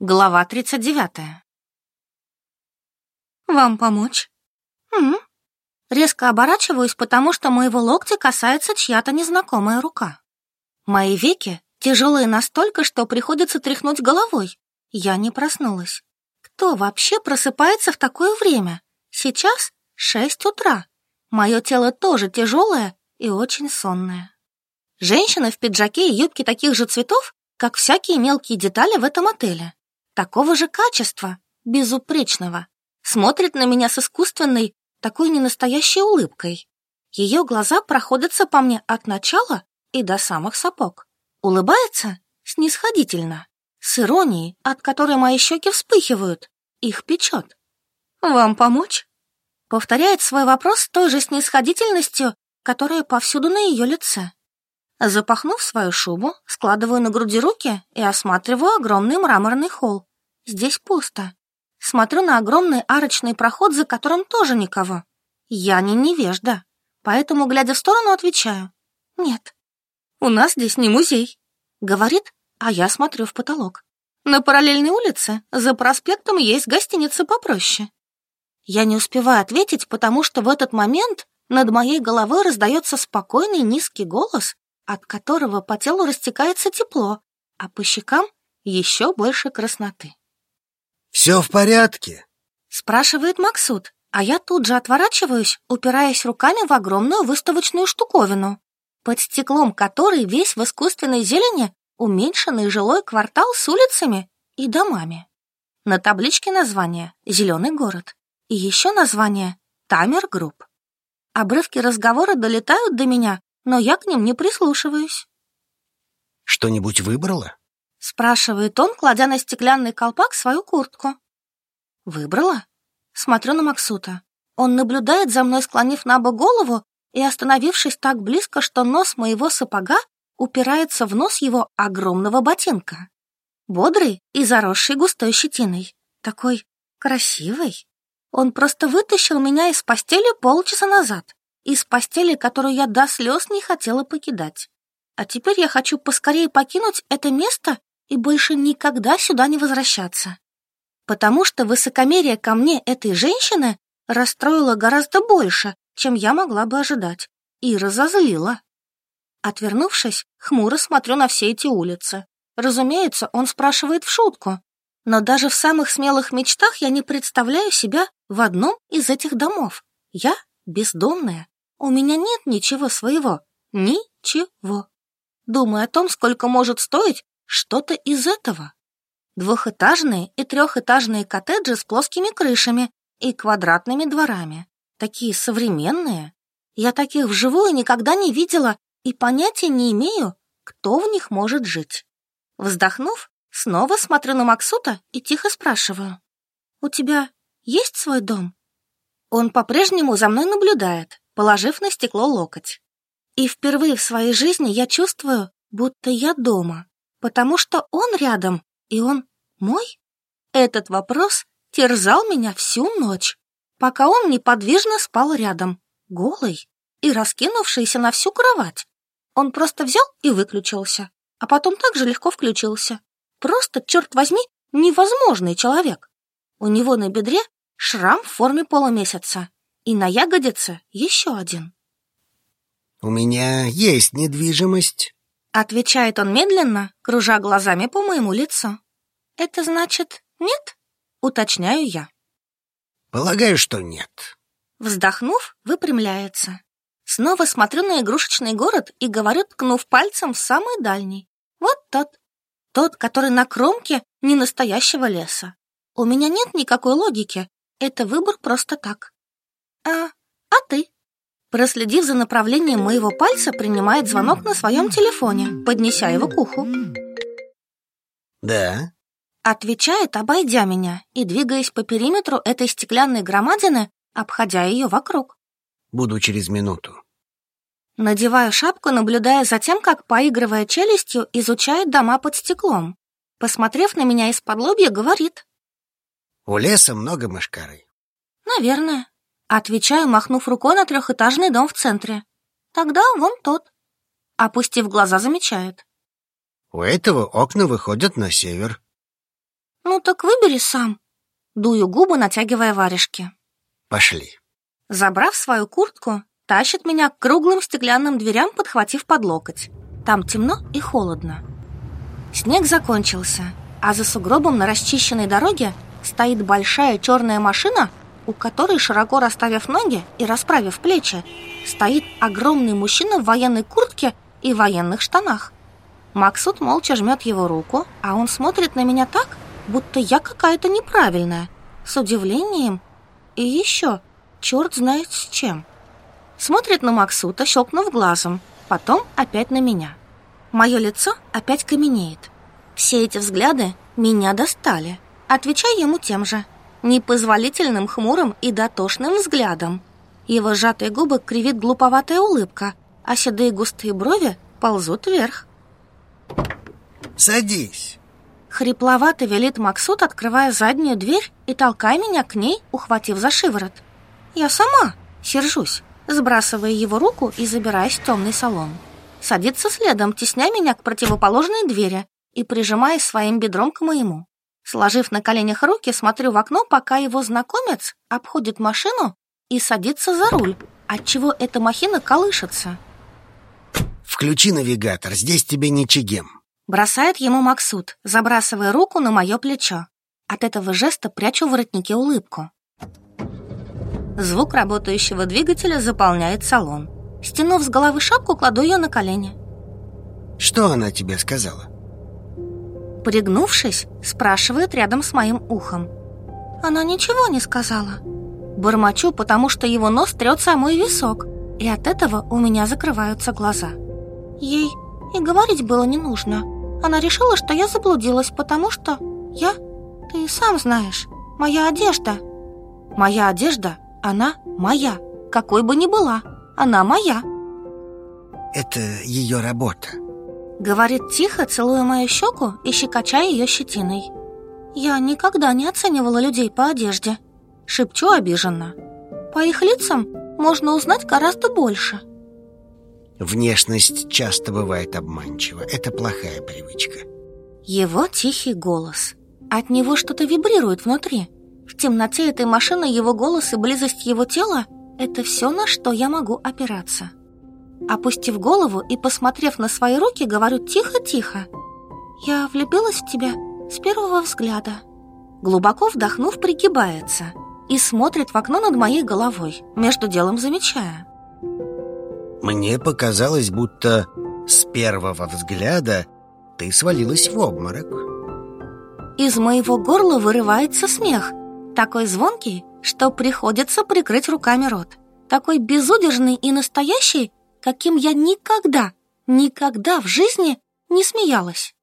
Глава 39. «Вам помочь?» М. Резко оборачиваюсь, потому что моего локтя касается чья-то незнакомая рука. Мои веки тяжелые настолько, что приходится тряхнуть головой. Я не проснулась. Кто вообще просыпается в такое время? Сейчас шесть утра. Мое тело тоже тяжелое и очень сонное. Женщина в пиджаке и юбке таких же цветов, как всякие мелкие детали в этом отеле такого же качества, безупречного, смотрит на меня с искусственной, такой ненастоящей улыбкой. Ее глаза проходятся по мне от начала и до самых сапог. Улыбается снисходительно, с иронией, от которой мои щеки вспыхивают, их печет. «Вам помочь?» Повторяет свой вопрос с той же снисходительностью, которая повсюду на ее лице. Запахнув свою шубу, складываю на груди руки и осматриваю огромный мраморный холл. Здесь пусто. Смотрю на огромный арочный проход, за которым тоже никого. Я не невежда, поэтому, глядя в сторону, отвечаю. Нет, у нас здесь не музей. Говорит, а я смотрю в потолок. На параллельной улице за проспектом есть гостиница попроще. Я не успеваю ответить, потому что в этот момент над моей головой раздается спокойный низкий голос, от которого по телу растекается тепло, а по щекам еще больше красноты. «Все в порядке?» Спрашивает Максут, а я тут же отворачиваюсь, упираясь руками в огромную выставочную штуковину, под стеклом которой весь в искусственной зелени уменьшенный жилой квартал с улицами и домами. На табличке название «Зеленый город» и еще название «Тамер Групп». Обрывки разговора долетают до меня, но я к ним не прислушиваюсь. «Что-нибудь выбрала?» Спрашивает он, кладя на стеклянный колпак свою куртку. Выбрала? Смотрю на Максута. Он наблюдает за мной, склонив на бок голову и остановившись так близко, что нос моего сапога упирается в нос его огромного ботинка. Бодрый и заросший густой щетиной. Такой красивый. Он просто вытащил меня из постели полчаса назад. Из постели, которую я до слез не хотела покидать. А теперь я хочу поскорее покинуть это место и больше никогда сюда не возвращаться. Потому что высокомерие ко мне этой женщины расстроило гораздо больше, чем я могла бы ожидать, и разозлило. Отвернувшись, хмуро смотрю на все эти улицы. Разумеется, он спрашивает в шутку, но даже в самых смелых мечтах я не представляю себя в одном из этих домов. Я бездомная. У меня нет ничего своего. Ничего. Думаю о том, сколько может стоить что-то из этого. Двухэтажные и трехэтажные коттеджи с плоскими крышами и квадратными дворами. Такие современные. Я таких вживую никогда не видела и понятия не имею, кто в них может жить. Вздохнув, снова смотрю на Максута и тихо спрашиваю. «У тебя есть свой дом?» Он по-прежнему за мной наблюдает, положив на стекло локоть. И впервые в своей жизни я чувствую, будто я дома потому что он рядом, и он мой? Этот вопрос терзал меня всю ночь, пока он неподвижно спал рядом, голый и раскинувшийся на всю кровать. Он просто взял и выключился, а потом так же легко включился. Просто, черт возьми, невозможный человек. У него на бедре шрам в форме полумесяца, и на ягодице еще один. «У меня есть недвижимость», Отвечает он медленно, кружа глазами по моему лицу. Это значит нет? Уточняю я. Полагаю, что нет. Вздохнув, выпрямляется. Снова смотрю на игрушечный город и говорю, ткнув пальцем в самый дальний. Вот тот. Тот, который на кромке ненастоящего леса. У меня нет никакой логики. Это выбор просто так. А, а ты? Проследив за направлением моего пальца, принимает звонок на своем телефоне, поднеся его к уху. «Да?» Отвечает, обойдя меня и двигаясь по периметру этой стеклянной громадины, обходя ее вокруг. «Буду через минуту». Надеваю шапку, наблюдая за тем, как, поигрывая челюстью, изучает дома под стеклом. Посмотрев на меня из-под лобья, говорит. «У леса много мышкарой». «Наверное». Отвечаю, махнув рукой на трехэтажный дом в центре. Тогда вон тот. Опустив глаза, замечает. У этого окна выходят на север. Ну так выбери сам. Дую губы, натягивая варежки. Пошли. Забрав свою куртку, тащит меня к круглым стеклянным дверям, подхватив под локоть. Там темно и холодно. Снег закончился, а за сугробом на расчищенной дороге стоит большая черная машина, у которой, широко расставив ноги и расправив плечи, стоит огромный мужчина в военной куртке и военных штанах. Максут молча жмет его руку, а он смотрит на меня так, будто я какая-то неправильная, с удивлением и еще черт знает с чем. Смотрит на Максута, щелкнув глазом, потом опять на меня. Мое лицо опять каменеет. Все эти взгляды меня достали. Отвечай ему тем же, непозволительным, хмурым и дотошным взглядом. Его сжатые губы кривит глуповатая улыбка, а седые густые брови ползут вверх. Садись. Хрипловато велит Максут, открывая заднюю дверь и толкая меня к ней, ухватив за шиворот. Я сама сержусь, сбрасывая его руку и забираясь в темный салон. Садится следом, тесня меня к противоположной двери и прижимаясь своим бедром к моему. Сложив на коленях руки, смотрю в окно, пока его знакомец обходит машину и садится за руль, отчего эта махина колышется. Включи навигатор, здесь тебе не чигем. Бросает ему Максут, забрасывая руку на мое плечо. От этого жеста прячу в воротнике улыбку. Звук работающего двигателя заполняет салон. Стянув с головы шапку, кладу ее на колени. Что она тебе сказала? Пригнувшись, спрашивает рядом с моим ухом. Она ничего не сказала. Бормочу, потому что его нос трется о мой висок, и от этого у меня закрываются глаза. Ей и говорить было не нужно. Она решила, что я заблудилась, потому что я, ты сам знаешь, моя одежда. Моя одежда, она моя, какой бы ни была, она моя. Это ее работа. Говорит тихо, целуя мою щеку и щекоча ее щетиной. Я никогда не оценивала людей по одежде. Шепчу обиженно. По их лицам можно узнать гораздо больше. Внешность часто бывает обманчива. Это плохая привычка. Его тихий голос. От него что-то вибрирует внутри. В темноте этой машины его голос и близость его тела — это все, на что я могу опираться. Опустив голову и посмотрев на свои руки, говорю тихо-тихо. «Я влюбилась в тебя с первого взгляда». Глубоко вдохнув, пригибается и смотрит в окно над моей головой, между делом замечая. Мне показалось, будто с первого взгляда ты свалилась в обморок. Из моего горла вырывается смех, такой звонкий, что приходится прикрыть руками рот. Такой безудержный и настоящий, каким я никогда, никогда в жизни не смеялась.